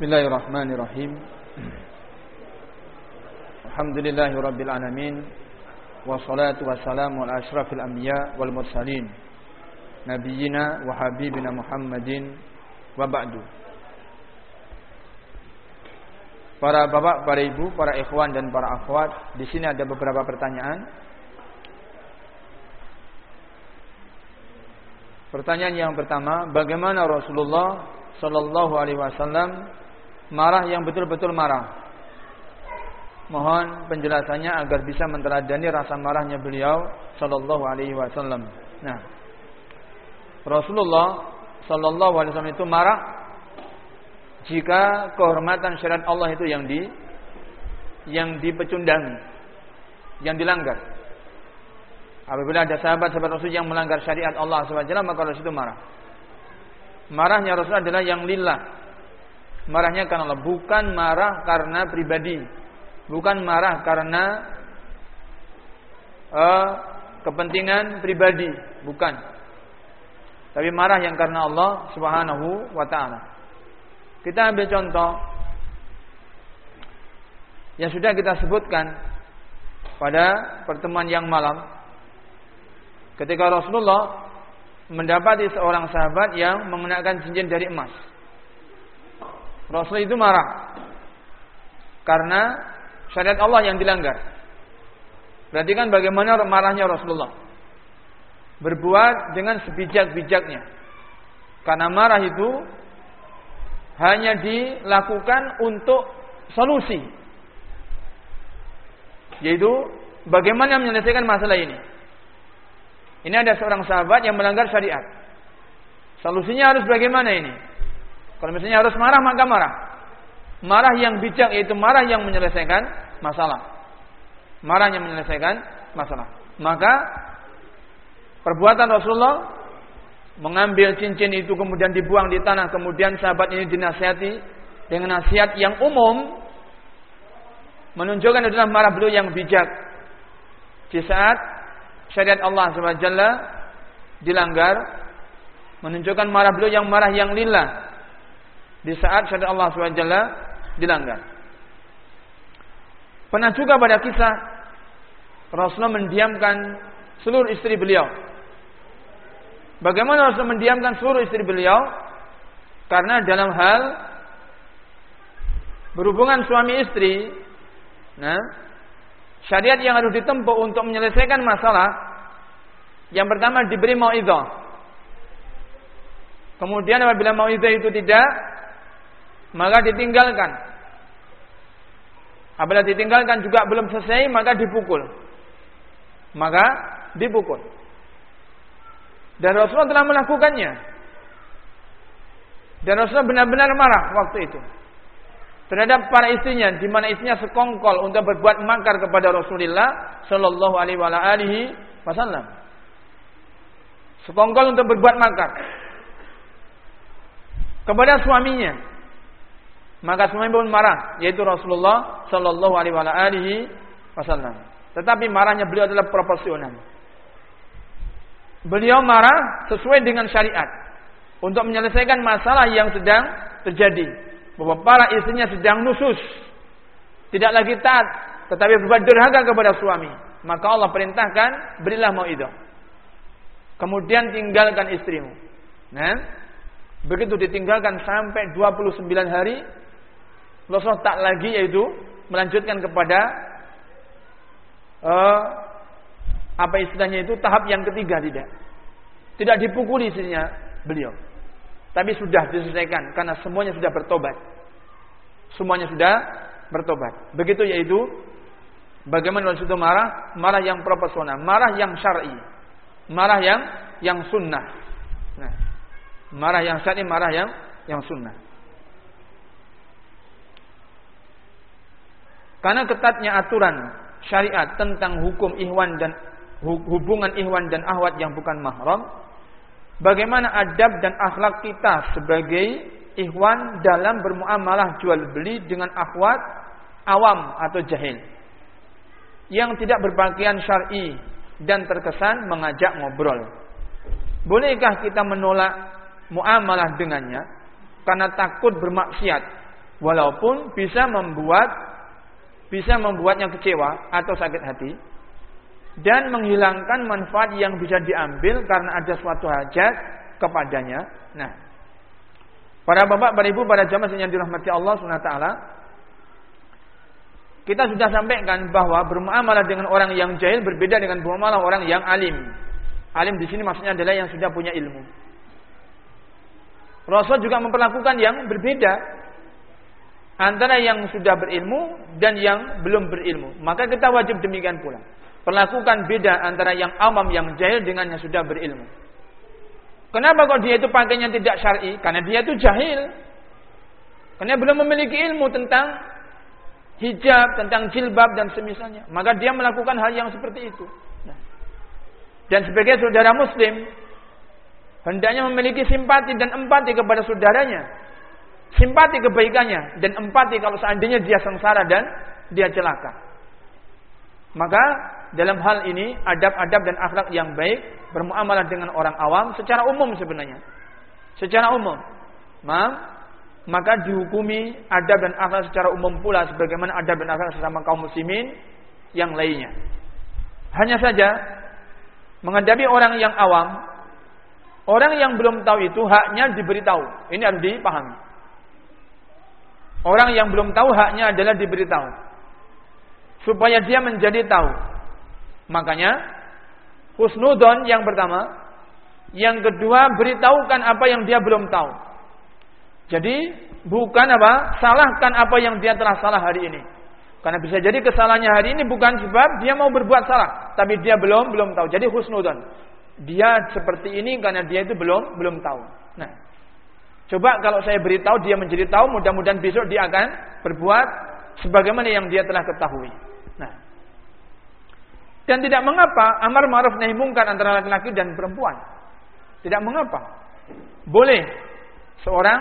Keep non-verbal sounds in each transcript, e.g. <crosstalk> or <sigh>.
Bismillahirrahmanirrahim. Alhamdulillahi rabbil alamin. Wassalatu wassalamu ala asyrafil anbiya wal mursalin. Nabiyyina wa habibina Muhammadin wa ba'du. Para bapak, para ibu, para ikhwan dan para akhwat, di sini ada beberapa pertanyaan. Pertanyaan yang pertama, bagaimana Rasulullah Shallallahu Alaihi Wasallam marah yang betul-betul marah. Mohon penjelasannya agar bisa menteladani rasa marahnya beliau Shallallahu Alaihi Wasallam. Nah, Rasulullah Shallallahu Alaihi Wasallam itu marah jika kehormatan syariat Allah itu yang di yang dipecundangi, yang dilanggar. Apabila ada sahabat-sahabat Rasul yang melanggar syariat Allah SWT, maka Rasul itu marah. Marahnya Rasul adalah yang lillah. Marahnya karena Allah, bukan marah karena pribadi, bukan marah karena uh, kepentingan pribadi, bukan. Tapi marah yang karena Allah Subhanahu wa taala. Kita ambil contoh yang sudah kita sebutkan pada pertemuan yang malam ketika Rasulullah mendapati seorang sahabat yang mengenakan cincin dari emas. Rasul itu marah karena syariat Allah yang dilanggar. Berarti kan bagaimana marahnya Rasulullah? Berbuat dengan sebijak-bijaknya. Karena marah itu hanya dilakukan untuk solusi. Yaitu bagaimana menyelesaikan masalah ini. Ini ada seorang sahabat yang melanggar syariat. Solusinya harus bagaimana ini? Kalau misalnya harus marah maka marah. Marah yang bijak yaitu marah yang menyelesaikan masalah. Marah yang menyelesaikan masalah. Maka perbuatan Rasulullah mengambil cincin itu kemudian dibuang di tanah kemudian sahabat ini dinasihati dengan nasihat yang umum menunjukkan adalah marah beliau yang bijak. Di saat syariat Allah SWT dilanggar menunjukkan marah beliau yang marah yang lillah di saat syariat Allah SWT dilanggar. Pernah juga pada kisah Rasulullah mendiamkan seluruh istri beliau. Bagaimana Rasulullah mendiamkan seluruh istri beliau? Karena dalam hal berhubungan suami istri, nah, Syariat yang harus ditempuh untuk menyelesaikan masalah yang pertama diberi mauidhah. Kemudian apabila mauidhah itu tidak maka ditinggalkan. Apabila ditinggalkan juga belum selesai maka dipukul. Maka dipukul. Dan Rasulullah telah melakukannya. Dan Rasulullah benar-benar marah waktu itu terhadap para istrinya di mana istrinya sekongkol untuk berbuat makar kepada Rasulullah Shallallahu alaihi wasallam. Sekongkol untuk berbuat makar kepada suaminya. Maka suami pun marah yaitu Rasulullah Shallallahu alaihi wasallam. Tetapi marahnya beliau adalah proporsional. Beliau marah sesuai dengan syariat untuk menyelesaikan masalah yang sedang terjadi bahwa para istrinya sedang nusus, tidak lagi taat, tetapi berbuat durhaka kepada suami, maka Allah perintahkan berilah mau itu. Kemudian tinggalkan istrimu. Nah, begitu ditinggalkan sampai 29 hari, Rasul tak lagi yaitu melanjutkan kepada uh, apa istilahnya itu tahap yang ketiga tidak. Tidak dipukuli istrinya beliau. Tapi sudah diselesaikan karena semuanya sudah bertobat. Semuanya sudah bertobat. Begitu yaitu bagaimana Rasul itu marah, marah yang proporsional, marah yang syar'i, marah yang yang sunnah. Nah, marah yang syar'i, marah yang yang sunnah. Karena ketatnya aturan syariat tentang hukum ihwan dan hubungan ihwan dan ahwat yang bukan mahram, bagaimana adab dan akhlak kita sebagai ikhwan dalam bermuamalah jual beli dengan akhwat awam atau jahil. Yang tidak berpakaian syar'i dan terkesan mengajak ngobrol. Bolehkah kita menolak muamalah dengannya? Karena takut bermaksiat. Walaupun bisa membuat bisa membuatnya kecewa atau sakit hati dan menghilangkan manfaat yang bisa diambil karena ada suatu hajat kepadanya. Nah, para bapak, para ibu, para jamaah yang dirahmati Allah Subhanahu taala, kita sudah sampaikan bahwa bermuamalah dengan orang yang jahil berbeda dengan bermuamalah orang yang alim. Alim di sini maksudnya adalah yang sudah punya ilmu. Rasul juga memperlakukan yang berbeda antara yang sudah berilmu dan yang belum berilmu. Maka kita wajib demikian pula. Perlakukan beda antara yang awam, yang jahil dengan yang sudah berilmu. Kenapa kok dia itu pakainya tidak syar'i? Karena dia itu jahil. Karena belum memiliki ilmu tentang hijab, tentang jilbab dan semisalnya. Maka dia melakukan hal yang seperti itu. Dan sebagai saudara muslim, hendaknya memiliki simpati dan empati kepada saudaranya. Simpati kebaikannya dan empati kalau seandainya dia sengsara dan dia celaka. Maka dalam hal ini adab-adab dan akhlak yang baik bermuamalah dengan orang awam secara umum sebenarnya. Secara umum. Ma, maka dihukumi adab dan akhlak secara umum pula sebagaimana adab dan akhlak sesama kaum muslimin yang lainnya. Hanya saja menghadapi orang yang awam Orang yang belum tahu itu haknya diberitahu. Ini harus dipahami. Orang yang belum tahu haknya adalah diberitahu. Supaya dia menjadi tahu. Makanya husnudon yang pertama, yang kedua beritahukan apa yang dia belum tahu. Jadi bukan apa? Salahkan apa yang dia telah salah hari ini. Karena bisa jadi kesalahannya hari ini bukan sebab dia mau berbuat salah, tapi dia belum belum tahu. Jadi husnudon dia seperti ini karena dia itu belum belum tahu. Nah, coba kalau saya beritahu dia menjadi tahu, mudah-mudahan besok dia akan berbuat sebagaimana yang dia telah ketahui. Nah, dan tidak mengapa amar ma'ruf nahi mungkar antara laki-laki dan perempuan. Tidak mengapa. Boleh seorang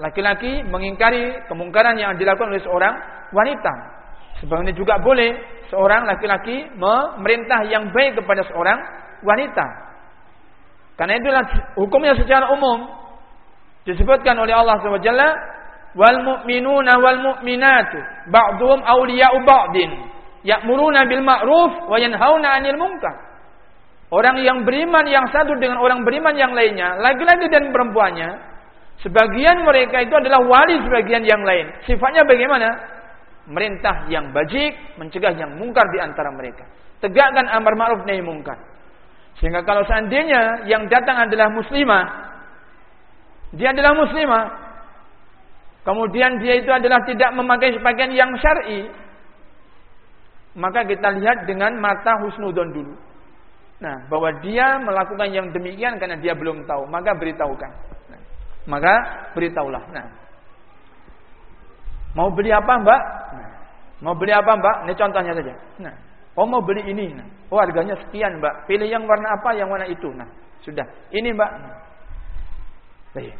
laki-laki mengingkari kemungkaran yang dilakukan oleh seorang wanita. Sebagaimana juga boleh seorang laki-laki memerintah yang baik kepada seorang wanita. Karena itulah hukumnya secara umum disebutkan oleh Allah SWT wal mu'minuna wal mu'minatu ba'dhum awliya'u ba'din ya'muruna bil ma'ruf wa yanhauna 'anil munkar. Orang yang beriman yang satu dengan orang beriman yang lainnya, laki-laki dan perempuannya, sebagian mereka itu adalah wali sebagian yang lain. Sifatnya bagaimana? Merintah yang bajik, mencegah yang mungkar di antara mereka. Tegakkan amar ma'ruf nahi mungkar. Sehingga kalau seandainya yang datang adalah muslimah, dia adalah muslimah, kemudian dia itu adalah tidak memakai pakaian yang syar'i, maka kita lihat dengan mata husnudon dulu. Nah, bahwa dia melakukan yang demikian karena dia belum tahu, maka beritahukan. Nah, maka beritahulah. Nah, mau beli apa mbak? Nah, mau beli apa mbak? Ini contohnya saja. Nah, Oh mau beli ini. Nah. Oh harganya sekian mbak. Pilih yang warna apa, yang warna itu. Nah sudah. Ini mbak. Baik.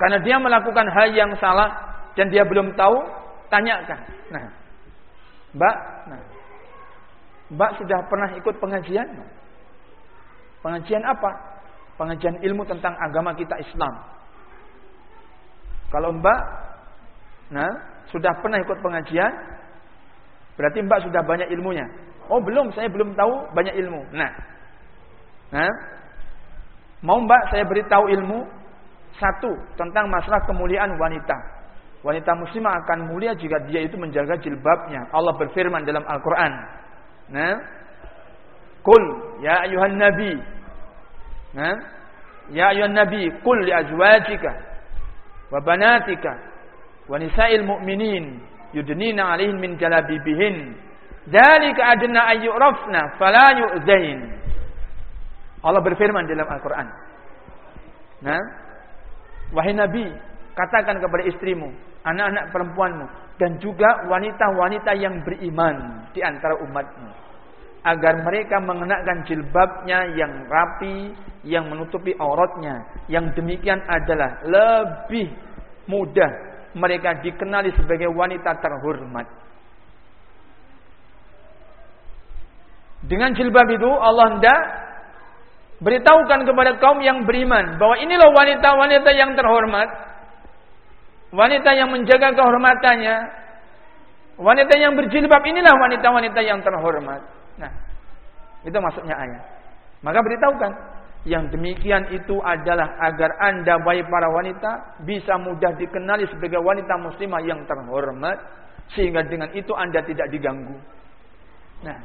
Karena dia melakukan hal yang salah dan dia belum tahu, tanyakan. Nah, mbak, nah, mbak sudah pernah ikut pengajian? Pengajian apa? Pengajian ilmu tentang agama kita Islam. Kalau mbak, nah, sudah pernah ikut pengajian, Berarti Mbak sudah banyak ilmunya. Oh belum, saya belum tahu banyak ilmu. Nah, nah, mau Mbak saya beritahu ilmu satu tentang masalah kemuliaan wanita. Wanita muslimah akan mulia jika dia itu menjaga jilbabnya. Allah berfirman dalam Al-Quran. Nah, Kul ya ayuhan nabi. Nah, ya ayuhan nabi, kul li azwajika wa banatika wa nisa'il mu'minin yudnina alaihin min jalabibihin dzalika adna ayyurafna fala yu'zain Allah berfirman dalam Al-Qur'an nah wahai nabi katakan kepada istrimu anak-anak perempuanmu dan juga wanita-wanita yang beriman di antara umatmu agar mereka mengenakan jilbabnya yang rapi yang menutupi auratnya yang demikian adalah lebih mudah mereka dikenali sebagai wanita terhormat. Dengan jilbab itu Allah hendak beritahukan kepada kaum yang beriman bahwa inilah wanita-wanita yang terhormat wanita yang menjaga kehormatannya, wanita yang berjilbab inilah wanita-wanita yang terhormat. Nah, itu maksudnya ayat. Maka beritahukan, yang demikian itu adalah agar anda baik para wanita bisa mudah dikenali sebagai wanita muslimah yang terhormat sehingga dengan itu anda tidak diganggu. Nah,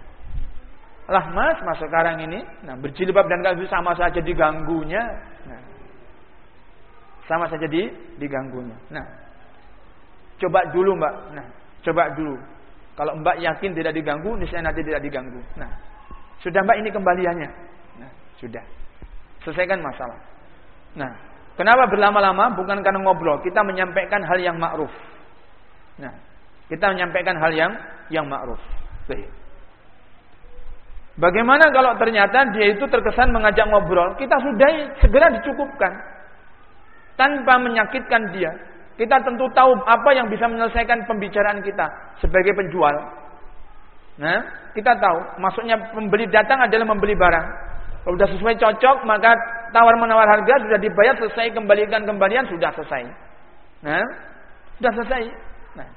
lah mas, mas sekarang ini, nah berjilbab dan gak sama saja diganggunya. Nah, sama saja di diganggunya. Nah, coba dulu mbak. Nah, coba dulu. Kalau mbak yakin tidak diganggu, niscaya nanti tidak diganggu. Nah, sudah mbak ini kembaliannya. Nah, sudah. Selesaikan masalah. Nah, kenapa berlama-lama? Bukan karena ngobrol. Kita menyampaikan hal yang ma'ruf. Nah, kita menyampaikan hal yang yang ma'ruf. Baik. Bagaimana kalau ternyata dia itu terkesan mengajak ngobrol? Kita sudah segera dicukupkan. Tanpa menyakitkan dia. Kita tentu tahu apa yang bisa menyelesaikan pembicaraan kita sebagai penjual. Nah, kita tahu, maksudnya pembeli datang adalah membeli barang. Kalau sudah sesuai cocok, maka tawar menawar harga sudah dibayar selesai kembalikan kembalian sudah selesai. Nah, sudah selesai. Nah,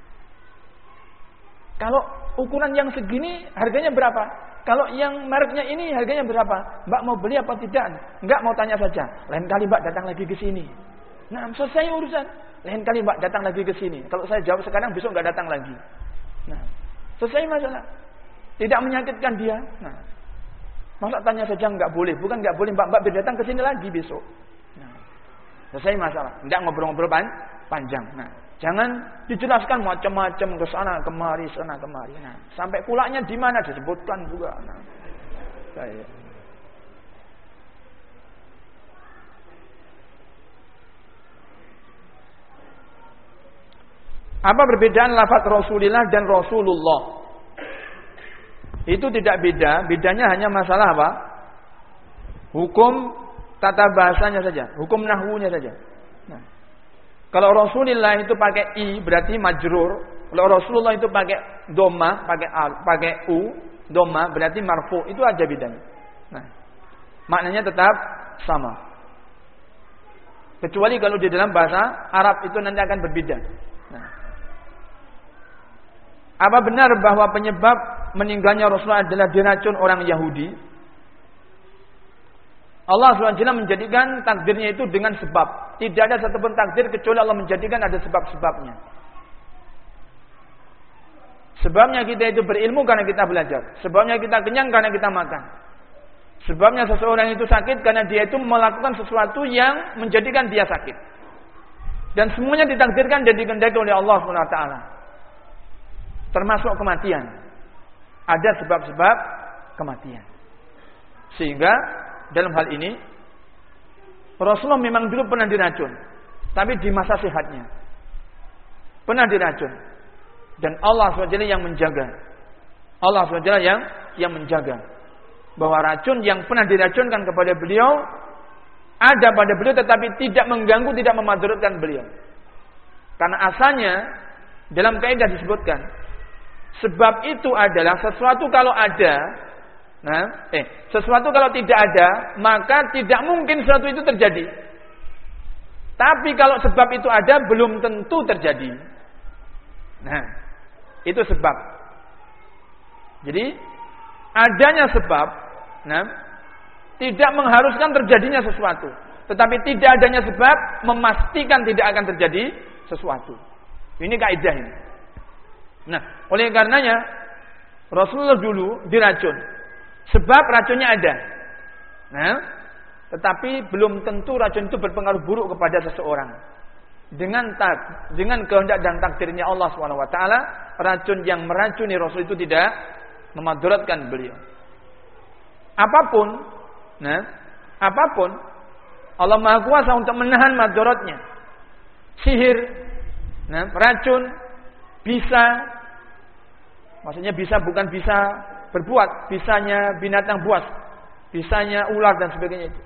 kalau ukuran yang segini harganya berapa? Kalau yang mereknya ini harganya berapa? Mbak mau beli apa tidak? Enggak mau tanya saja. Lain kali Mbak datang lagi ke sini. Nah, selesai urusan. Lain kali Mbak datang lagi ke sini. Kalau saya jawab sekarang besok nggak datang lagi. Nah, selesai masalah. Tidak menyakitkan dia. Nah, masa tanya saja nggak boleh, bukan nggak boleh Mbak Mbak datang ke sini lagi besok. Nah, selesai masalah. Tidak ngobrol-ngobrol pan panjang. Nah, jangan dijelaskan macam-macam ke sana kemari sana kemari. Nah, sampai pulaknya di mana disebutkan juga. Nah. Apa perbedaan lafaz Rasulullah dan Rasulullah? Itu tidak beda, bedanya hanya masalah apa? Hukum tata bahasanya saja, hukum nahwunya saja. Kalau Rasulullah itu pakai i berarti majrur, kalau Rasulullah itu pakai doma, pakai al, pakai u, doma berarti marfu, itu aja bedanya. Nah, maknanya tetap sama. Kecuali kalau di dalam bahasa Arab itu nanti akan berbeda. Nah, apa benar bahwa penyebab meninggalnya Rasulullah adalah diracun orang Yahudi? Allah SWT menjadikan takdirnya itu dengan sebab. Tidak ada satupun takdir kecuali Allah menjadikan ada sebab-sebabnya. Sebabnya kita itu berilmu karena kita belajar. Sebabnya kita kenyang karena kita makan. Sebabnya seseorang itu sakit karena dia itu melakukan sesuatu yang menjadikan dia sakit. Dan semuanya ditakdirkan dan dikendaki oleh Allah SWT termasuk kematian. Ada sebab-sebab kematian. Sehingga dalam hal ini Rasulullah memang dulu pernah diracun, tapi di masa sehatnya. Pernah diracun. Dan Allah SWT yang menjaga. Allah SWT yang yang menjaga bahwa racun yang pernah diracunkan kepada beliau ada pada beliau tetapi tidak mengganggu, tidak memaduratkan beliau. Karena asalnya dalam kaidah disebutkan Sebab itu adalah sesuatu kalau ada, nah, eh, sesuatu kalau tidak ada, maka tidak mungkin sesuatu itu terjadi. Tapi kalau sebab itu ada, belum tentu terjadi. Nah, itu sebab. Jadi, adanya sebab, nah, tidak mengharuskan terjadinya sesuatu. Tetapi tidak adanya sebab memastikan tidak akan terjadi sesuatu. Ini kaidah ini. Nah, oleh karenanya Rasulullah dulu diracun. Sebab racunnya ada. Nah, tetapi belum tentu racun itu berpengaruh buruk kepada seseorang. Dengan tak, dengan kehendak dan takdirnya Allah swt, racun yang meracuni Rasul itu tidak memadaratkan beliau. Apa pun, nah, apa pun Allah Maha Kuasa untuk menahan madaratnya. Sihir, nah, racun, bisa maksudnya bisa bukan bisa berbuat, bisanya binatang buas, bisanya ular dan sebagainya itu.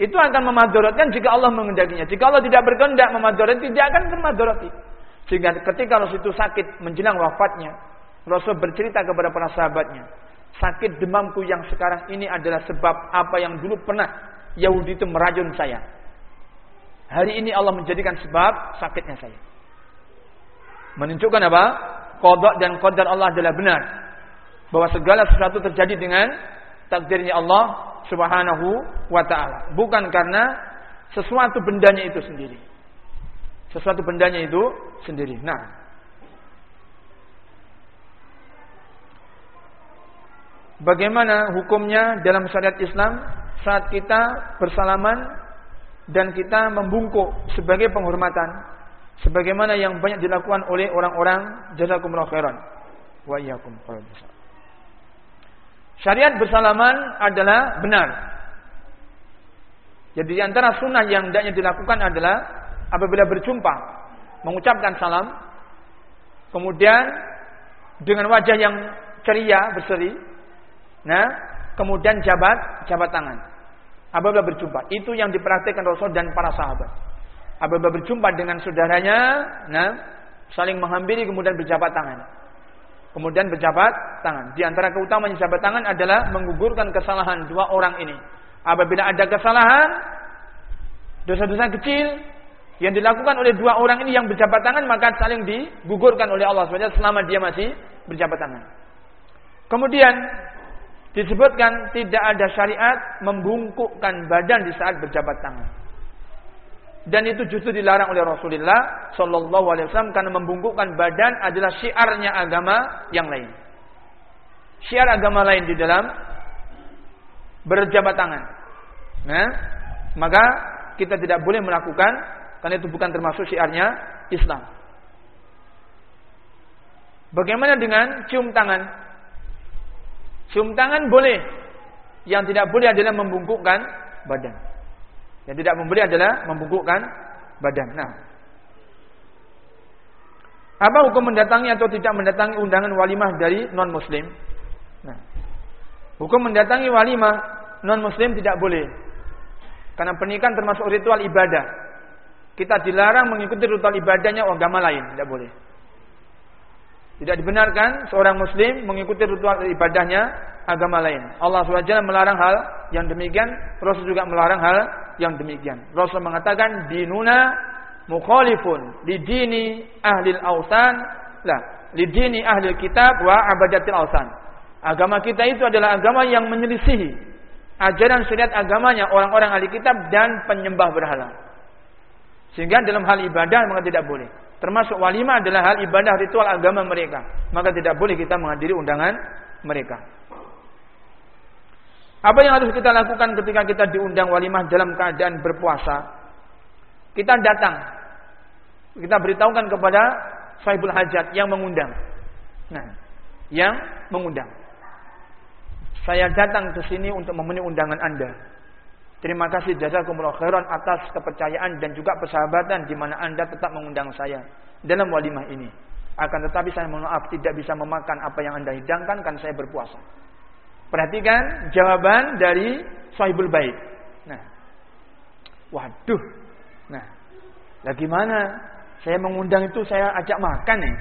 Itu akan memadaratkan jika Allah mengendakinya. Jika Allah tidak berkehendak memadaratkan, tidak akan memadarati. Sehingga ketika Rasul itu sakit menjelang wafatnya, Rasul bercerita kepada para sahabatnya, sakit demamku yang sekarang ini adalah sebab apa yang dulu pernah Yahudi itu meracun saya. Hari ini Allah menjadikan sebab sakitnya saya. Menunjukkan apa? Kodok dan qadar Allah adalah benar. Bahwa segala sesuatu terjadi dengan takdirnya Allah Subhanahu wa taala, bukan karena sesuatu bendanya itu sendiri. Sesuatu bendanya itu sendiri. Nah, Bagaimana hukumnya dalam syariat Islam saat kita bersalaman dan kita membungkuk sebagai penghormatan? Sebagaimana yang banyak dilakukan oleh orang-orang jazakumullah khairan. Wa iyyakum Syariat bersalaman adalah benar. Jadi di antara sunnah yang hendaknya dilakukan adalah apabila berjumpa mengucapkan salam kemudian dengan wajah yang ceria berseri Nah, kemudian jabat jabat tangan. Apabila berjumpa, itu yang diperhatikan Rasul dan para sahabat. Apabila berjumpa dengan saudaranya, nah, saling menghampiri kemudian berjabat tangan. Kemudian berjabat tangan. Di antara keutamaan jabat tangan adalah menggugurkan kesalahan dua orang ini. Apabila ada kesalahan, dosa-dosa kecil yang dilakukan oleh dua orang ini yang berjabat tangan maka saling digugurkan oleh Allah SWT selama dia masih berjabat tangan. Kemudian disebutkan tidak ada syariat membungkukkan badan di saat berjabat tangan. Dan itu justru dilarang oleh Rasulullah Shallallahu Alaihi Wasallam karena membungkukkan badan adalah syiarnya agama yang lain. Syiar agama lain di dalam berjabat tangan. Nah, maka kita tidak boleh melakukan karena itu bukan termasuk syiarnya Islam. Bagaimana dengan cium tangan? Cium tangan boleh. Yang tidak boleh adalah membungkukkan badan. Yang tidak boleh adalah membungkukkan badan. Nah, apa hukum mendatangi atau tidak mendatangi undangan walimah dari non muslim? Nah, hukum mendatangi walimah non muslim tidak boleh. Karena pernikahan termasuk ritual ibadah. Kita dilarang mengikuti ritual ibadahnya agama lain, tidak boleh. Tidak dibenarkan seorang muslim mengikuti ritual ibadahnya agama lain. Allah SWT melarang hal yang demikian, Rasul juga melarang hal yang demikian. Rasul mengatakan dinuna mukhalifun di dini ahli ausan lah di dini ahli kitab wa abadatil ausan. Agama kita itu adalah agama yang menyelisihi ajaran syariat agamanya orang-orang ahli kitab dan penyembah berhala. Sehingga dalam hal ibadah maka tidak boleh. Termasuk walimah adalah hal ibadah ritual agama mereka. Maka tidak boleh kita menghadiri undangan mereka. Apa yang harus kita lakukan ketika kita diundang walimah dalam keadaan berpuasa? Kita datang. Kita beritahukan kepada sahibul hajat yang mengundang. Nah, yang mengundang. Saya datang ke sini untuk memenuhi undangan Anda. Terima kasih jazakumullah khairan atas kepercayaan dan juga persahabatan di mana Anda tetap mengundang saya dalam walimah ini. Akan tetapi saya mohon maaf tidak bisa memakan apa yang Anda hidangkan kan saya berpuasa. Perhatikan jawaban dari sahibul bait. Nah. Waduh. Nah. Lagi mana? Saya mengundang itu saya ajak makan nih.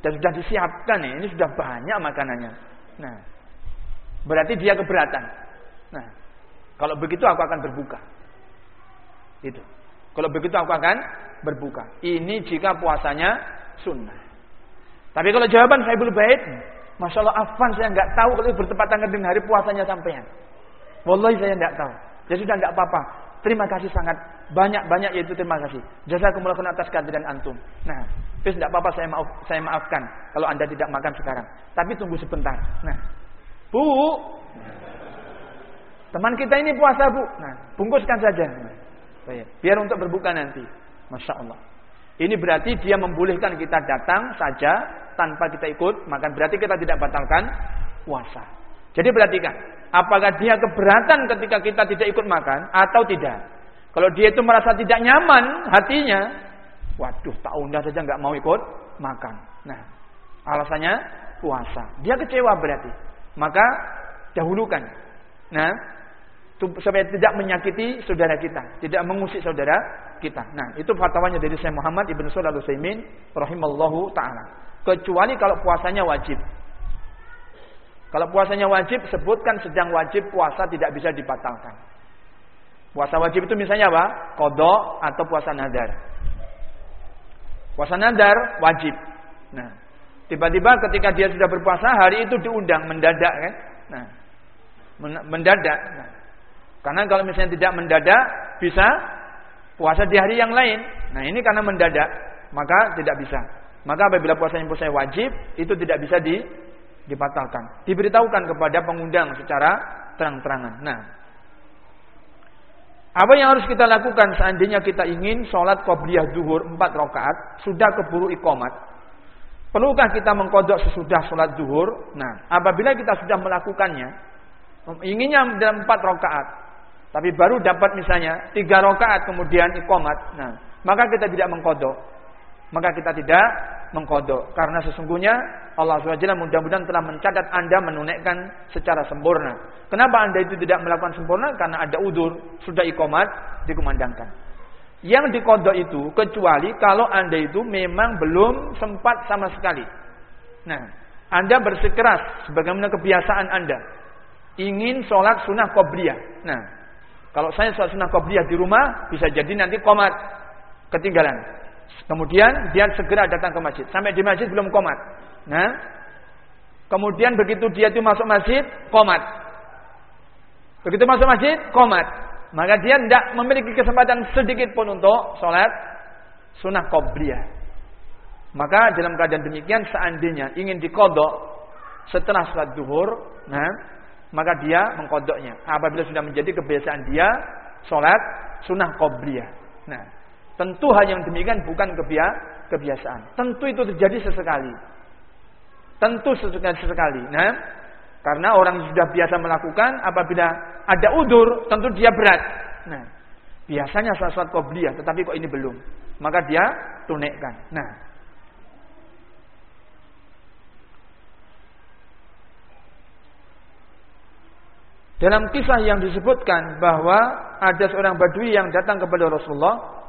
Dan sudah disiapkan nih. Ini sudah banyak makanannya. Nah. Berarti dia keberatan. Nah. Kalau begitu aku akan berbuka. Itu. Kalau begitu aku akan berbuka. Ini jika puasanya sunnah. Tapi kalau jawaban saya belum baik, Masya Allah Afan saya nggak tahu kalau bertepatan dengan hari puasanya sampean. Wallahi saya nggak tahu. Jadi sudah nggak apa-apa. Terima kasih sangat banyak-banyak yaitu terima kasih. Jasa kemulakan atas kehadiran antum. Nah, terus tidak apa-apa saya maaf saya maafkan kalau anda tidak makan sekarang. Tapi tunggu sebentar. Nah, bu, Teman kita ini puasa bu. Nah, bungkuskan saja. Nah, biar untuk berbuka nanti. Masya Allah. Ini berarti dia membolehkan kita datang saja tanpa kita ikut makan. Berarti kita tidak batalkan puasa. Jadi perhatikan, apakah dia keberatan ketika kita tidak ikut makan atau tidak? Kalau dia itu merasa tidak nyaman hatinya, waduh tak undang saja nggak mau ikut makan. Nah, alasannya puasa. Dia kecewa berarti. Maka dahulukan. Nah, supaya tidak menyakiti saudara kita, tidak mengusik saudara kita. Nah, itu fatwanya dari Syekh Muhammad Ibn Shalih Al-Utsaimin rahimallahu taala. Kecuali kalau puasanya wajib. Kalau puasanya wajib, sebutkan sedang wajib puasa tidak bisa dibatalkan. Puasa wajib itu misalnya apa? Kodok atau puasa nadar. Puasa nadar wajib. Nah, tiba-tiba ketika dia sudah berpuasa hari itu diundang mendadak kan? Nah, mendadak. Nah, karena kalau misalnya tidak mendadak bisa puasa di hari yang lain. Nah, ini karena mendadak maka tidak bisa. Maka apabila puasa yang puasa wajib itu tidak bisa di dibatalkan. Diberitahukan kepada pengundang secara terang-terangan. Nah, apa yang harus kita lakukan seandainya kita ingin sholat qobliyah duhur 4 rakaat sudah keburu ikomat? Perlukah kita mengkodok sesudah sholat duhur? Nah, apabila kita sudah melakukannya, inginnya dalam 4 rakaat, tapi baru dapat misalnya 3 rakaat kemudian ikomat, nah, maka kita tidak mengkodok. Maka kita tidak mengkodok. Karena sesungguhnya Allah SWT mudah-mudahan telah mencatat Anda menunaikan secara sempurna. Kenapa Anda itu tidak melakukan sempurna? Karena ada udur, sudah ikomat, dikumandangkan. Yang dikodok itu kecuali kalau Anda itu memang belum sempat sama sekali. Nah, Anda bersikeras sebagaimana kebiasaan Anda. Ingin sholat sunnah qobliyah. Nah, kalau saya sholat sunnah qobliyah di rumah, bisa jadi nanti komat. Ketinggalan. Kemudian dia segera datang ke masjid. Sampai di masjid belum komat. Nah, kemudian begitu dia itu masuk masjid, komat. Begitu masuk masjid, komat. Maka dia tidak memiliki kesempatan sedikit pun untuk sholat sunnah qobliyah. Maka dalam keadaan demikian seandainya ingin dikodok setelah sholat duhur, nah, maka dia mengkodoknya. Apabila sudah menjadi kebiasaan dia sholat sunnah qobliyah. Nah, tentu hal yang demikian bukan kebiasaan. Tentu itu terjadi sesekali. Tentu sesekali sekali. Nah, karena orang sudah biasa melakukan apabila ada udur, tentu dia berat. Nah, biasanya saat qobliyah, tetapi kok ini belum. Maka dia tunaikan. Nah, Dalam kisah yang disebutkan bahwa ada seorang badui yang datang kepada Rasulullah.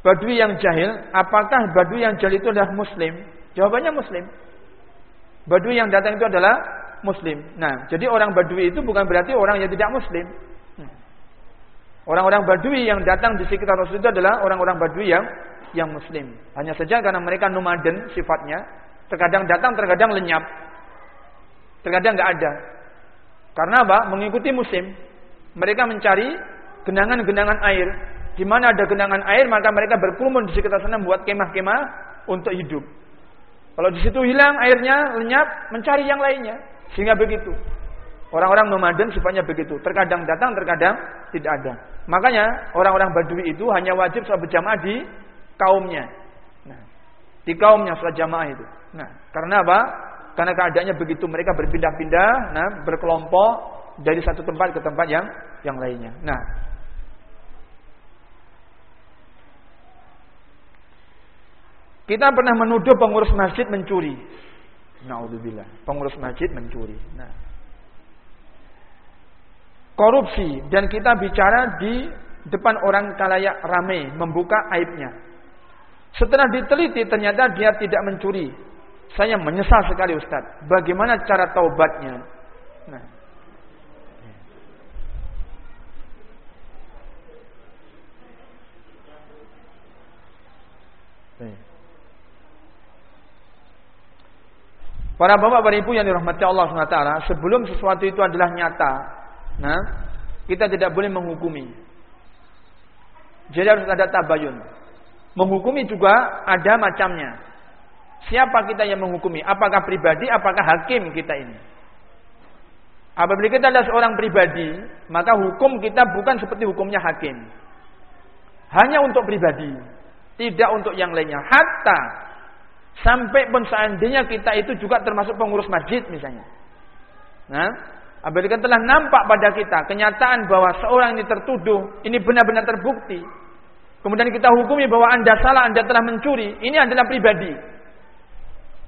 Badui yang jahil, apakah badui yang jahil itu adalah muslim? Jawabannya muslim. Badui yang datang itu adalah muslim. Nah, jadi orang badui itu bukan berarti orang yang tidak muslim. Hmm. Orang-orang badui yang datang di sekitar Rasul itu adalah orang-orang badui yang yang muslim. Hanya saja karena mereka nomaden sifatnya, terkadang datang, terkadang lenyap. Terkadang nggak ada. Karena apa? Mengikuti musim. Mereka mencari genangan-genangan air. Di mana ada genangan air, maka mereka berkerumun di sekitar sana buat kemah-kemah untuk hidup. Kalau di situ hilang airnya, lenyap, mencari yang lainnya. Sehingga begitu. Orang-orang nomaden sifatnya begitu. Terkadang datang, terkadang tidak ada. Makanya orang-orang Badui itu hanya wajib sholat berjamaah di kaumnya. Nah, di kaumnya sholat jamaah itu. Nah, karena apa? Karena keadaannya begitu mereka berpindah-pindah, nah berkelompok dari satu tempat ke tempat yang yang lainnya. Nah, Kita pernah menuduh pengurus masjid mencuri. Naudzubillah. Pengurus masjid mencuri. Nah. Korupsi dan kita bicara di depan orang kalayak ramai membuka aibnya. Setelah diteliti ternyata dia tidak mencuri. Saya menyesal sekali Ustaz. Bagaimana cara taubatnya? Nah. Para bapak para ibu yang dirahmati Allah SWT, sebelum sesuatu itu adalah nyata, nah, kita tidak boleh menghukumi. Jadi harus ada tabayun. Menghukumi juga ada macamnya. Siapa kita yang menghukumi? Apakah pribadi, apakah hakim kita ini? Apabila kita adalah seorang pribadi, maka hukum kita bukan seperti hukumnya hakim. Hanya untuk pribadi, tidak untuk yang lainnya. Hatta Sampai pun seandainya kita itu juga termasuk pengurus masjid misalnya. Nah, apabila telah nampak pada kita kenyataan bahwa seorang ini tertuduh, ini benar-benar terbukti. Kemudian kita hukumi bahwa Anda salah, Anda telah mencuri. Ini adalah pribadi.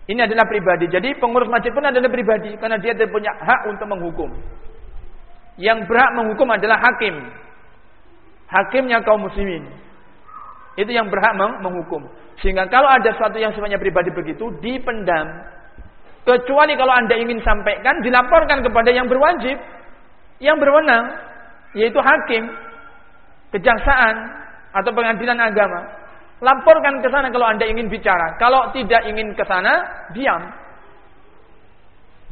Ini adalah pribadi. Jadi pengurus masjid pun adalah pribadi karena dia tidak punya hak untuk menghukum. Yang berhak menghukum adalah hakim. Hakimnya kaum muslimin. Itu yang berhak menghukum. Sehingga kalau ada sesuatu yang semuanya pribadi begitu, dipendam. Kecuali kalau Anda ingin sampaikan, dilaporkan kepada yang berwajib. Yang berwenang, yaitu hakim, kejaksaan, atau pengadilan agama. Laporkan ke sana kalau Anda ingin bicara. Kalau tidak ingin ke sana, diam.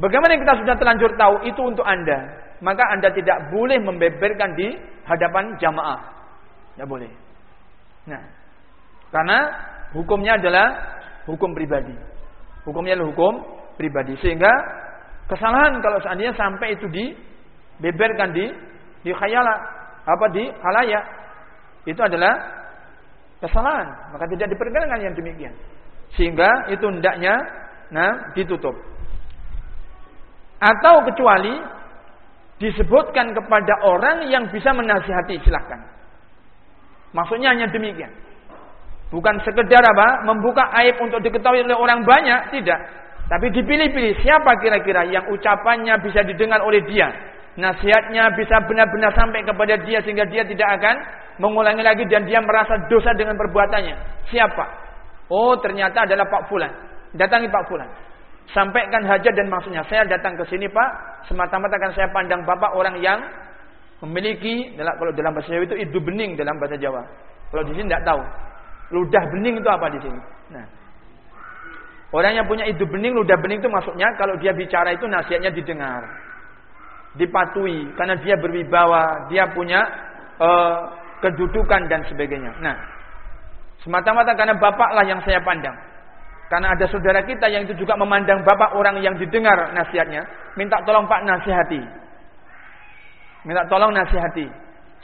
Bagaimana kita sudah terlanjur tahu itu untuk Anda, maka Anda tidak boleh membeberkan di hadapan jamaah. Tidak boleh. Nah, karena hukumnya adalah hukum pribadi. Hukumnya adalah hukum pribadi. Sehingga kesalahan kalau seandainya sampai itu dibeberkan di di khayala apa di halayak itu adalah kesalahan, maka tidak diperkenankan yang demikian. Sehingga itu hendaknya nah ditutup. Atau kecuali disebutkan kepada orang yang bisa menasihati silahkan. Maksudnya hanya demikian. Bukan sekedar apa membuka aib untuk diketahui oleh orang banyak, tidak. Tapi dipilih-pilih siapa kira-kira yang ucapannya bisa didengar oleh dia. Nasihatnya bisa benar-benar sampai kepada dia sehingga dia tidak akan mengulangi lagi dan dia merasa dosa dengan perbuatannya. Siapa? Oh, ternyata adalah Pak Fulan. Datangi Pak Fulan. Sampaikan hajat dan maksudnya. Saya datang ke sini Pak, semata-mata akan saya pandang Bapak orang yang memiliki kalau dalam bahasa Jawa itu idu bening dalam bahasa Jawa. Kalau di sini tidak tahu. Ludah bening itu apa di sini? Nah. Orang yang punya idu bening, ludah bening itu maksudnya kalau dia bicara itu nasihatnya didengar. Dipatuhi karena dia berwibawa, dia punya uh, kedudukan dan sebagainya. Nah, semata-mata karena bapaklah yang saya pandang. Karena ada saudara kita yang itu juga memandang bapak orang yang didengar nasihatnya, minta tolong Pak nasihati. Minta tolong nasihati.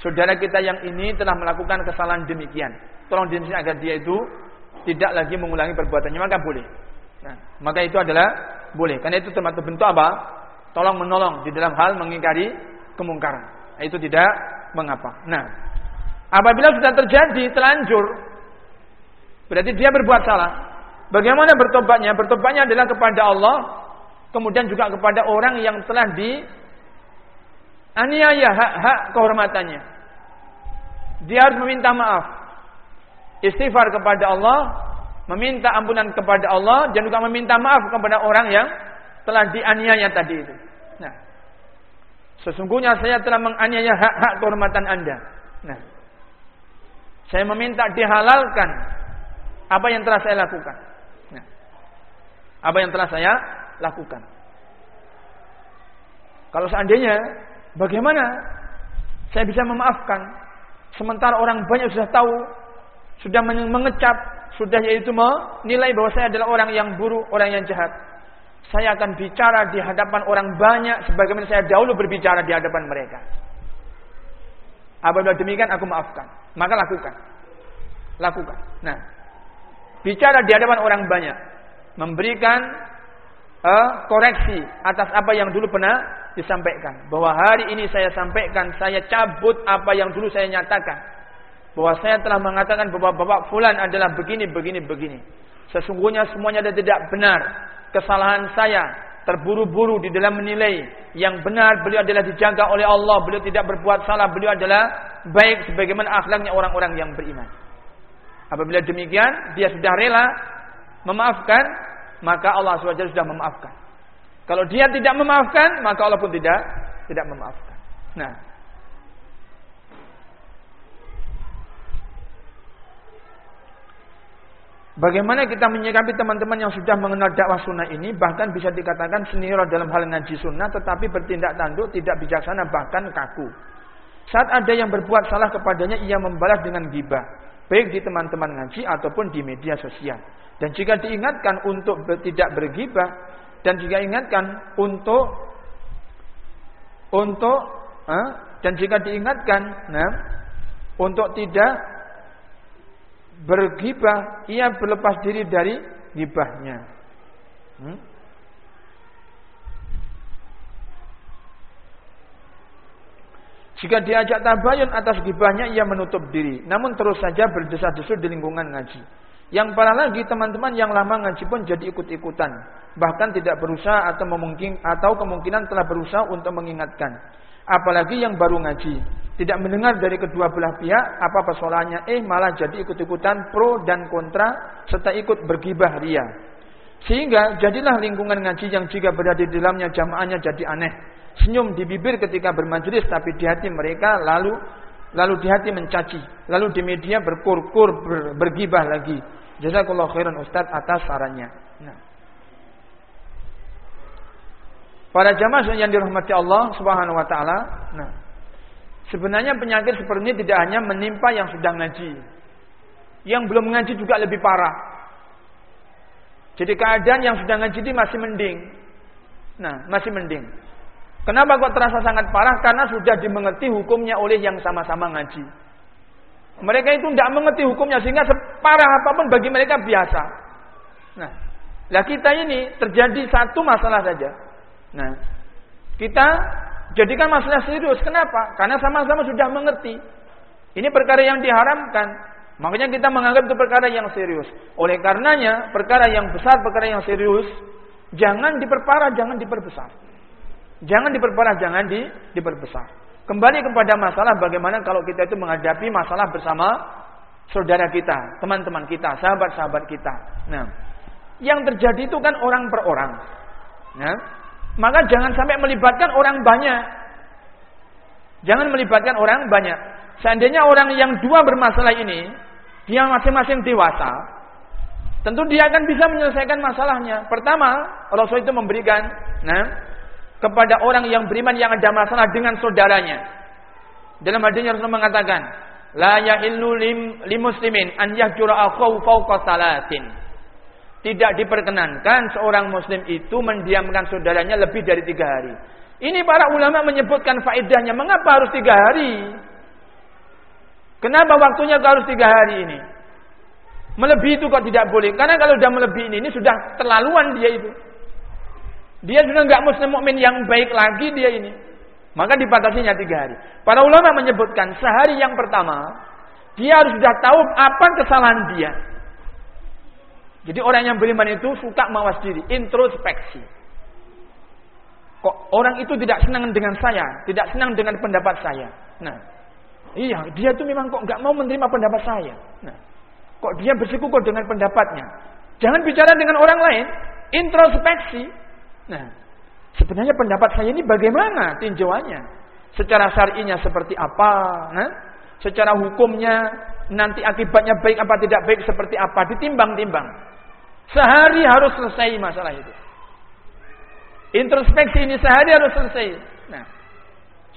Saudara kita yang ini telah melakukan kesalahan demikian. Tolong dinasihati agar dia itu tidak lagi mengulangi perbuatannya, maka boleh. Nah, maka itu adalah boleh. Karena itu termasuk bentuk apa? Tolong menolong di dalam hal mengingkari kemungkaran. Nah, itu tidak mengapa. Nah, Apabila sudah terjadi telanjur, berarti dia berbuat salah. Bagaimana bertobatnya? Bertobatnya adalah kepada Allah, kemudian juga kepada orang yang telah di aniaya hak-hak kehormatannya. Dia harus meminta maaf. Istighfar kepada Allah, meminta ampunan kepada Allah dan juga meminta maaf kepada orang yang telah dianiaya tadi itu. Nah, sesungguhnya saya telah menganiaya hak-hak kehormatan Anda. Nah, saya meminta dihalalkan apa yang telah saya lakukan. Nah, apa yang telah saya lakukan. Kalau seandainya, bagaimana saya bisa memaafkan? Sementara orang banyak sudah tahu, sudah mengecap, sudah yaitu menilai bahwa saya adalah orang yang buruk, orang yang jahat. Saya akan bicara di hadapan orang banyak sebagaimana saya dahulu berbicara di hadapan mereka. Apabila demikian aku maafkan. Maka lakukan. Lakukan. Nah, bicara di hadapan orang banyak. Memberikan uh, koreksi atas apa yang dulu pernah disampaikan. Bahwa hari ini saya sampaikan, saya cabut apa yang dulu saya nyatakan. Bahwa saya telah mengatakan bahwa Bapak Fulan adalah begini, begini, begini. Sesungguhnya semuanya ada tidak benar. Kesalahan saya terburu-buru di dalam menilai yang benar beliau adalah dijaga oleh Allah beliau tidak berbuat salah beliau adalah baik sebagaimana akhlaknya orang-orang yang beriman apabila demikian dia sudah rela memaafkan maka Allah SWT sudah memaafkan kalau dia tidak memaafkan maka Allah pun tidak tidak memaafkan nah Bagaimana kita menyikapi teman-teman yang sudah mengenal dakwah sunnah ini bahkan bisa dikatakan senior dalam hal ngaji sunnah tetapi bertindak tanduk tidak bijaksana bahkan kaku. Saat ada yang berbuat salah kepadanya ia membalas dengan gibah baik di teman-teman ngaji ataupun di media sosial. Dan jika diingatkan untuk tidak bergibah dan jika ingatkan untuk untuk eh, dan jika diingatkan nah untuk tidak bergibah, ia berlepas diri dari gibahnya. Hmm? Jika diajak tabayun atas gibahnya, ia menutup diri. Namun terus saja berdesah-desus di lingkungan ngaji. Yang parah lagi teman-teman yang lama ngaji pun jadi ikut-ikutan. Bahkan tidak berusaha atau memungkin atau kemungkinan telah berusaha untuk mengingatkan. Apalagi yang baru ngaji tidak mendengar dari kedua belah pihak apa persoalannya, eh malah jadi ikut-ikutan pro dan kontra serta ikut bergibah ria. Sehingga jadilah lingkungan ngaji yang jika berada di dalamnya jamaahnya jadi aneh. Senyum di bibir ketika bermajelis tapi di hati mereka lalu lalu di hati mencaci, lalu di media berkur-kur, ber, bergibah lagi. Jazakallahu khairan Ustaz atas sarannya. Nah. Para jamaah yang dirahmati Allah Subhanahu wa taala, nah. Sebenarnya penyakit seperti ini tidak hanya menimpa yang sudah ngaji. Yang belum ngaji juga lebih parah. Jadi keadaan yang sudah ngaji ini masih mending. Nah, masih mending. Kenapa kok terasa sangat parah? Karena sudah dimengerti hukumnya oleh yang sama-sama ngaji. Mereka itu tidak mengerti hukumnya sehingga separah apa pun bagi mereka biasa. Nah, lah kita ini terjadi satu masalah saja. Nah, kita jadikan masalah serius. Kenapa? Karena sama-sama sudah mengerti. Ini perkara yang diharamkan. Makanya kita menganggap itu perkara yang serius. Oleh karenanya, perkara yang besar, perkara yang serius, jangan diperparah, jangan diperbesar. Jangan diperparah, jangan di, diperbesar. Kembali kepada masalah bagaimana kalau kita itu menghadapi masalah bersama saudara kita, teman-teman kita, sahabat-sahabat kita. Nah, yang terjadi itu kan orang per orang. Nah, maka jangan sampai melibatkan orang banyak. Jangan melibatkan orang banyak. Seandainya orang yang dua bermasalah ini, dia masing-masing dewasa, tentu dia akan bisa menyelesaikan masalahnya. Pertama, Rasul itu memberikan, nah, kepada orang yang beriman yang ada masalah dengan saudaranya. Dalam hadisnya Rasul mengatakan, la yahillu lim, lim muslimin an yahjura salatin. Tidak diperkenankan seorang muslim itu mendiamkan saudaranya lebih dari tiga hari. Ini para ulama menyebutkan faedahnya. Mengapa harus tiga hari? Kenapa waktunya harus tiga hari ini? Melebihi itu kok tidak boleh. Karena kalau sudah melebihi ini, ini sudah terlaluan dia itu. Dia sudah nggak muslim mukmin yang baik lagi dia ini. Maka dibatasinya tiga hari. Para ulama menyebutkan sehari yang pertama dia harus sudah tahu apa kesalahan dia. Jadi orang yang beriman itu suka mawas diri, introspeksi. Kok orang itu tidak senang dengan saya, tidak senang dengan pendapat saya. Nah, iya, dia itu memang kok nggak mau menerima pendapat saya. Nah, kok dia bersikukuh dengan pendapatnya. Jangan bicara dengan orang lain, introspeksi. Nah, sebenarnya pendapat saya ini bagaimana tinjauannya? Secara syar'inya seperti apa? Nah, secara hukumnya nanti akibatnya baik apa tidak baik seperti apa? Ditimbang-timbang. Sehari harus selesai masalah itu. Introspeksi ini sehari harus selesai. Nah,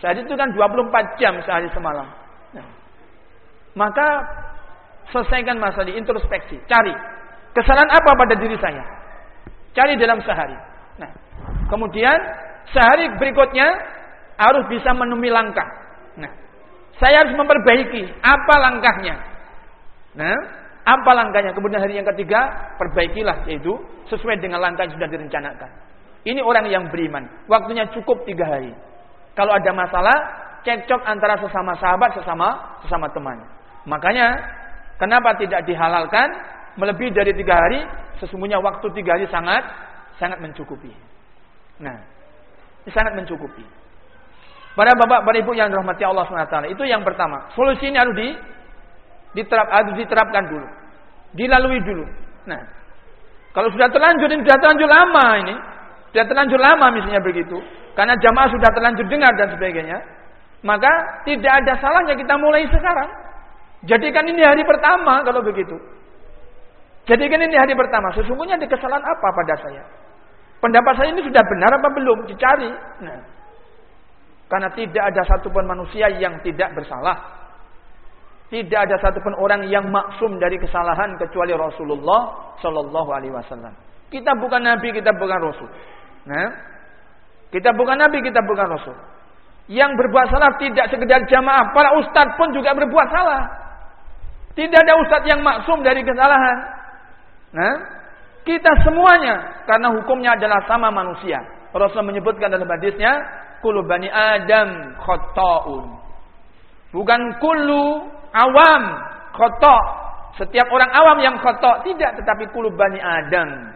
sehari itu kan 24 jam sehari semalam. Nah, maka selesaikan masalah introspeksi. Cari kesalahan apa pada diri saya. Cari dalam sehari. Nah, kemudian sehari berikutnya harus bisa menemui langkah. Nah, saya harus memperbaiki apa langkahnya. Nah, apa langkahnya? Kemudian hari yang ketiga, perbaikilah yaitu sesuai dengan langkah yang sudah direncanakan. Ini orang yang beriman. Waktunya cukup tiga hari. Kalau ada masalah, cekcok antara sesama sahabat, sesama sesama teman. Makanya, kenapa tidak dihalalkan melebihi dari tiga hari? Sesungguhnya waktu tiga hari sangat sangat mencukupi. Nah, sangat mencukupi. Para bapak, para ibu yang dirahmati Allah SWT, itu yang pertama. Solusi ini harus diterapkan dulu. Dilalui dulu. Nah, kalau sudah terlanjur, ini sudah terlanjur lama ini. Sudah terlanjur lama misalnya begitu. Karena jamaah sudah terlanjur dengar dan sebagainya. Maka tidak ada salahnya kita mulai sekarang. Jadikan ini hari pertama kalau begitu. Jadikan ini hari pertama. Sesungguhnya ada kesalahan apa pada saya? Pendapat saya ini sudah benar apa belum? Dicari. Nah, karena tidak ada satupun manusia yang tidak bersalah. Tidak ada satupun orang yang maksum dari kesalahan kecuali Rasulullah Shallallahu Alaihi Wasallam. Kita bukan nabi, kita bukan rasul. Nah, kita bukan nabi, kita bukan rasul. Yang berbuat salah tidak sekedar jamaah, para ustadz pun juga berbuat salah. Tidak ada ustadz yang maksum dari kesalahan. Nah, kita semuanya karena hukumnya adalah sama manusia. Rasul menyebutkan dalam hadisnya, "Kullu bani Adam khata'un." Bukan kullu awam khata'. Setiap orang awam yang khata' tidak, tetapi kullu bani Adam.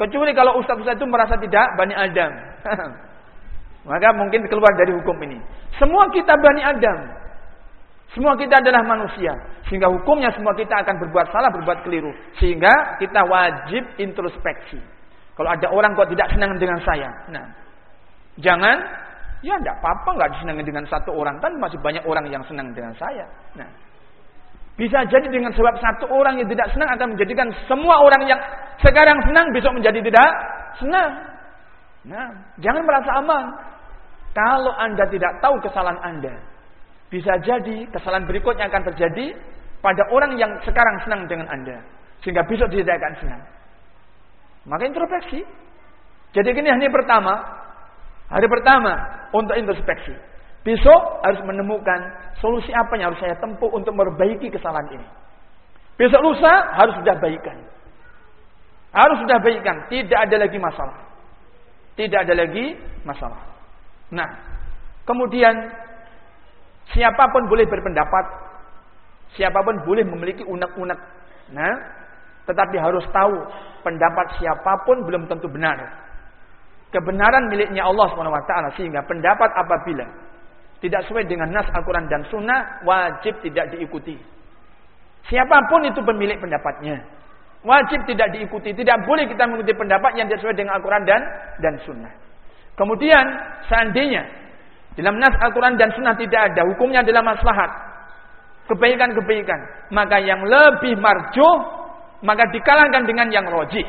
Kecuali kalau ustaz-ustaz itu merasa tidak bani Adam. <laughs> Maka mungkin keluar dari hukum ini. Semua kita bani Adam. Semua kita adalah manusia. Sehingga hukumnya semua kita akan berbuat salah, berbuat keliru. Sehingga kita wajib introspeksi. Kalau ada orang kok tidak senang dengan saya. Nah, jangan ya tidak apa-apa nggak disenangi dengan satu orang kan masih banyak orang yang senang dengan saya. Nah, bisa jadi dengan sebab satu orang yang tidak senang akan menjadikan semua orang yang sekarang senang besok menjadi tidak senang. Nah, jangan merasa aman. Kalau Anda tidak tahu kesalahan Anda, bisa jadi kesalahan berikutnya akan terjadi pada orang yang sekarang senang dengan Anda. Sehingga besok dia tidak akan senang. Maka introspeksi. Jadi ini hari pertama. Hari pertama untuk introspeksi. Besok harus menemukan solusi apa yang harus saya tempuh untuk memperbaiki kesalahan ini. Besok lusa harus sudah baikan. Harus sudah baikan. Tidak ada lagi masalah. Tidak ada lagi masalah. Nah, kemudian siapa pun boleh berpendapat. Siapa pun boleh memiliki unek-unek. Nah, tetapi harus tahu pendapat siapa pun belum tentu benar. Kebenaran miliknya Allah SWT sehingga pendapat apabila tidak sesuai dengan nas Al-Quran dan Sunnah, wajib tidak diikuti. Siapa pun itu pemilik pendapatnya. Wajib tidak diikuti. Tidak boleh kita mengikuti pendapat yang sesuai dengan Al-Quran dan, dan Sunnah. Kemudian, seandainya dalam nas Al-Quran dan Sunnah tidak ada, hukumnya adalah maslahat. Kebaikan-kebaikan. Maka yang lebih marjuh, maka dikalahkan dengan yang rojih.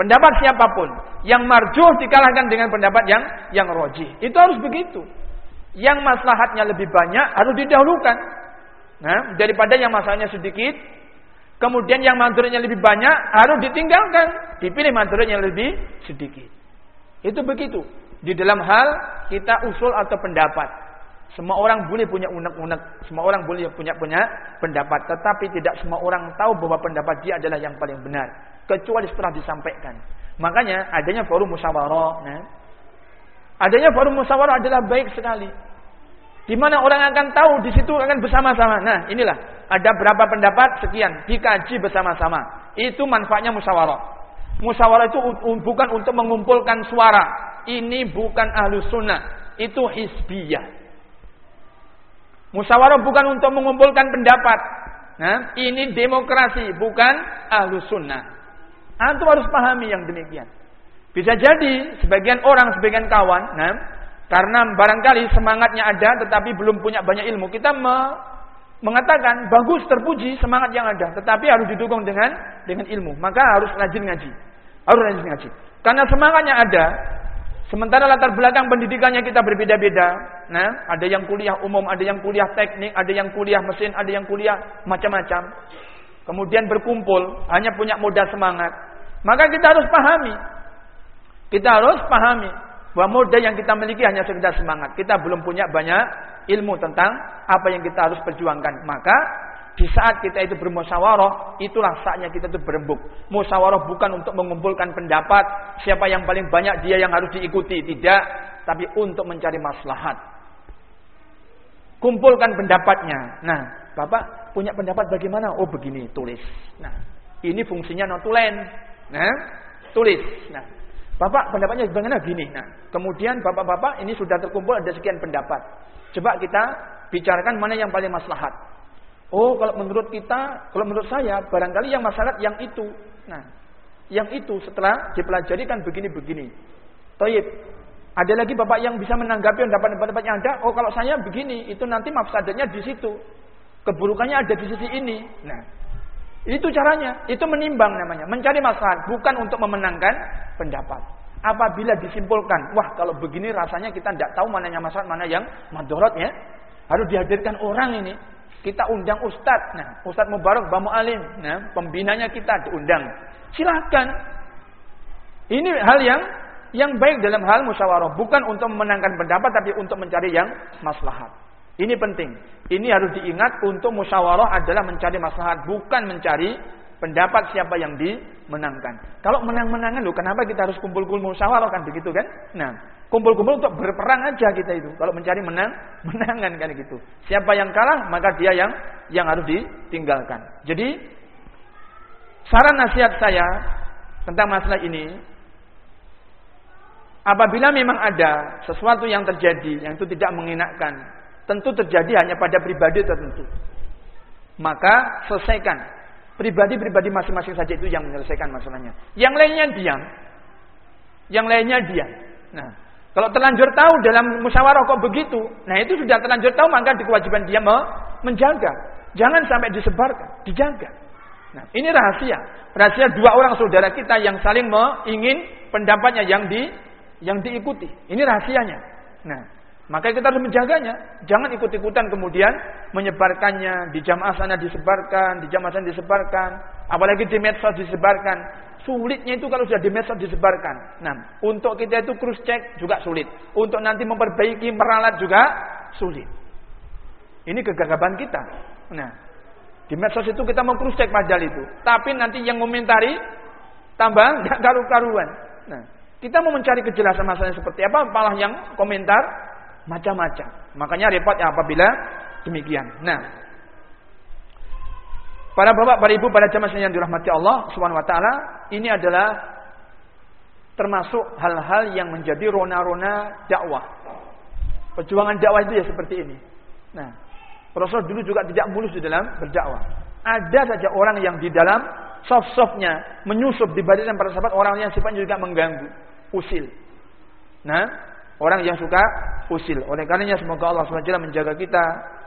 Pendapat siapa pun yang marjuh dikalahkan dengan pendapat yang yang rojih. Itu harus begitu yang maslahatnya lebih banyak harus didahulukan. Nah, daripada yang masalahnya sedikit, kemudian yang manfaatnya lebih banyak harus ditinggalkan, dipilih manfaatnya lebih sedikit. Itu begitu. Di dalam hal kita usul atau pendapat. Semua orang boleh punya unek-unek, semua orang boleh punya punya pendapat, tetapi tidak semua orang tahu bahwa pendapat dia adalah yang paling benar, kecuali setelah disampaikan. Makanya adanya forum musyawarah, nah, adanya forum musyawarah adalah baik sekali. Di mana orang akan tahu di situ akan bersama-sama. Nah, inilah ada berapa pendapat sekian dikaji bersama-sama. Itu manfaatnya musyawarah. Musyawarah itu bukan untuk mengumpulkan suara. Ini bukan ahlu sunnah. Itu hisbiyah. Musyawarah bukan untuk mengumpulkan pendapat. Nah, ini demokrasi, bukan ahlu sunnah. Antum harus pahami yang demikian. Bisa jadi sebagian orang, sebagian kawan, nah, karena barangkali semangatnya ada tetapi belum punya banyak ilmu. Kita me mengatakan bagus terpuji semangat yang ada, tetapi harus didukung dengan dengan ilmu. Maka harus rajin ngaji. Harus rajin ngaji. Karena semangatnya ada, sementara latar belakang pendidikannya kita berbeda-beda. Nah, ada yang kuliah umum, ada yang kuliah teknik, ada yang kuliah mesin, ada yang kuliah macam-macam. Kemudian berkumpul, hanya punya modal semangat. Maka kita harus pahami. Kita harus pahami bahwa modal yang kita miliki hanya sekedar semangat. Kita belum punya banyak ilmu tentang apa yang kita harus perjuangkan. Maka di saat kita itu bermusyawarah, itulah saatnya kita itu berembuk. Musyawarah bukan untuk mengumpulkan pendapat siapa yang paling banyak dia yang harus diikuti, tidak, tapi untuk mencari maslahat. Kumpulkan pendapatnya. Nah, Bapak punya pendapat bagaimana? Oh, begini, tulis. Nah, ini fungsinya notulen. Nah, tulis. Nah, Bapak pendapatnya bagaimana gini. Nah, kemudian bapak-bapak ini sudah terkumpul ada sekian pendapat. Coba kita bicarakan mana yang paling maslahat. Oh, kalau menurut kita, kalau menurut saya, barangkali yang masalah yang itu. Nah, yang itu setelah dipelajari kan begini-begini. Toyib, ada lagi bapak yang bisa menanggapi pendapat-pendapat yang ada. Oh, kalau saya begini, itu nanti mafsadatnya di situ. Keburukannya ada di sisi ini. Nah, itu caranya, itu menimbang namanya, mencari masalah, bukan untuk memenangkan pendapat. Apabila disimpulkan, wah kalau begini rasanya kita tidak tahu mana yang masalah, mana yang madorot ya. Harus dihadirkan orang ini. Kita undang ustadz, nah ustadz Mubarak Bamu Alim, nah pembinanya kita diundang. Silahkan. Ini hal yang yang baik dalam hal musyawarah, bukan untuk memenangkan pendapat, tapi untuk mencari yang maslahat. Ini penting. Ini harus diingat untuk musyawarah adalah mencari maslahat, bukan mencari pendapat siapa yang dimenangkan. Kalau menang-menangan loh, kenapa kita harus kumpul-kumpul musyawarah kan begitu kan? Nah, kumpul-kumpul untuk berperang aja kita itu. Kalau mencari menang, <laughs> menangan kan gitu. Siapa yang kalah, maka dia yang yang harus ditinggalkan. Jadi saran nasihat saya tentang masalah ini apabila memang ada sesuatu yang terjadi yang itu tidak mengenakan tentu terjadi hanya pada pribadi tertentu. Maka selesaikan. Pribadi-pribadi masing-masing saja itu yang menyelesaikan masalahnya. Yang lainnya diam. Yang lainnya diam. Nah, Kalau terlanjur tahu dalam musyawarah kok begitu, nah itu sudah terlanjur tahu maka kewajiban dia menjaga. Jangan sampai disebarkan, dijaga. Nah, ini rahasia. Rahasia dua orang saudara kita yang saling ingin pendapatnya yang di yang diikuti. Ini rahasianya. Nah, maka kita harus menjaganya. Jangan ikut-ikutan kemudian menyebarkannya di jamaah sana disebarkan, di jamaah sana disebarkan, apalagi di medsos disebarkan. Sulitnya itu kalau sudah di medsos disebarkan. Nah, untuk kita itu cross check juga sulit. Untuk nanti memperbaiki, meralat juga sulit. Ini kegagapan kita. Nah, di medsos itu kita mau cross check padahal itu. Tapi nanti yang komentari tambah <laughs> nggak karu-karuan. Nah, kita mau mencari kejelasan masalahnya seperti apa, malah yang komentar macam-macam. Makanya repot ya apabila demikian. Nah, para bapak, para ibu, para jamaah yang dirahmati Allah Subhanahu wa taala, ini adalah termasuk hal-hal yang menjadi rona-rona dakwah. Perjuangan dakwah itu ya seperti ini. Nah, Rasul dulu juga tidak mulus di dalam berdakwah. Ada saja orang yang di dalam soft-softnya menyusup dibandingkan para sahabat orang yang sifatnya juga mengganggu, usil. Nah, orang yang suka usil. Oleh karenanya semoga Allah SWT menjaga kita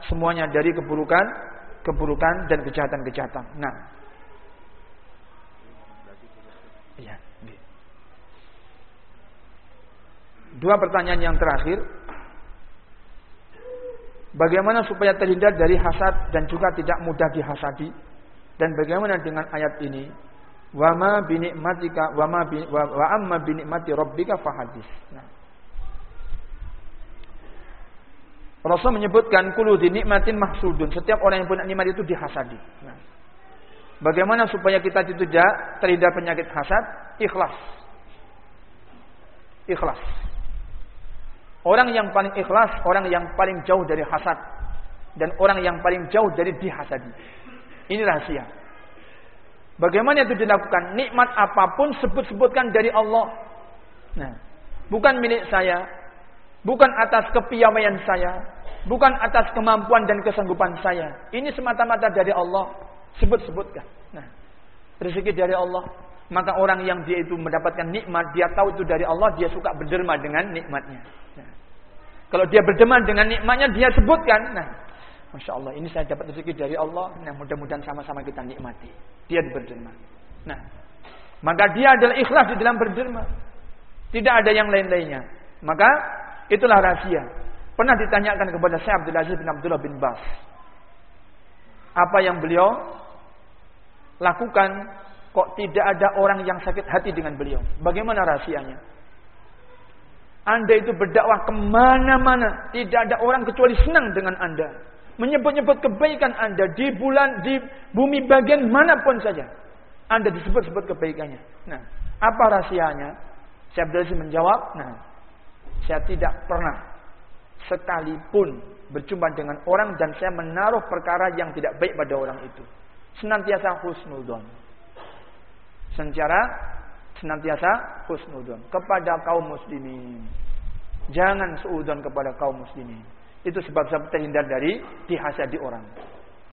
semuanya dari keburukan, keburukan dan kejahatan-kejahatan. Nah, iya. Dua pertanyaan yang terakhir. Bagaimana supaya terhindar dari hasad dan juga tidak mudah dihasadi? Dan bagaimana dengan ayat ini? Wa ma binikmatika wa ma bi, wa, wa amma binikmati rabbika fahadis. Nah. Rasul menyebutkan kulu dinikmatin mahsudun. Setiap orang yang punya nikmat itu dihasadi. Nah. Bagaimana supaya kita tidak terhindar penyakit hasad? Ikhlas. Ikhlas. Orang yang paling ikhlas, orang yang paling jauh dari hasad. Dan orang yang paling jauh dari dihasadi. Ini rahasia. Bagaimana itu dilakukan? Nikmat apa pun sebut-sebutkan dari Allah. Nah, bukan milik saya. Bukan atas kepiawaian saya. Bukan atas kemampuan dan kesanggupan saya. Ini semata-mata dari Allah. Sebut-sebutkan. Nah, rezeki dari Allah. Maka orang yang dia itu mendapatkan nikmat, dia tahu itu dari Allah, dia suka berderma dengan nikmatnya. Kalau dia berdeman dengan nikmatnya, dia sebutkan. Nah, Masya Allah, ini saya dapat rezeki dari Allah. Nah, mudah-mudahan sama-sama kita nikmati. Dia berderma. Nah, maka dia adalah ikhlas di dalam berderma. Tidak ada yang lain-lainnya. Maka itulah rahasia. Pernah ditanyakan kepada saya Abdul Aziz bin Abdullah bin Bas. Apa yang beliau lakukan kok tidak ada orang yang sakit hati dengan beliau. Bagaimana rahasianya? Anda itu berdakwah ke mana-mana. Tidak ada orang kecuali senang dengan Anda. Menyebut-nyebut kebaikan Anda di bulan, di bumi bagian mana pun saja. Anda disebut-sebut kebaikannya. Nah, apa rahasianya? Saya berhasil menjawab, nah, saya tidak pernah sekalipun berjumpa dengan orang dan saya menaruh perkara yang tidak baik pada orang itu. Senantiasa husnudon. Secara senantiasa husnudon kepada kaum muslimin. Jangan seudon kepada kaum muslimin. Itu sebab-sebab terhindar dari dihasadi orang.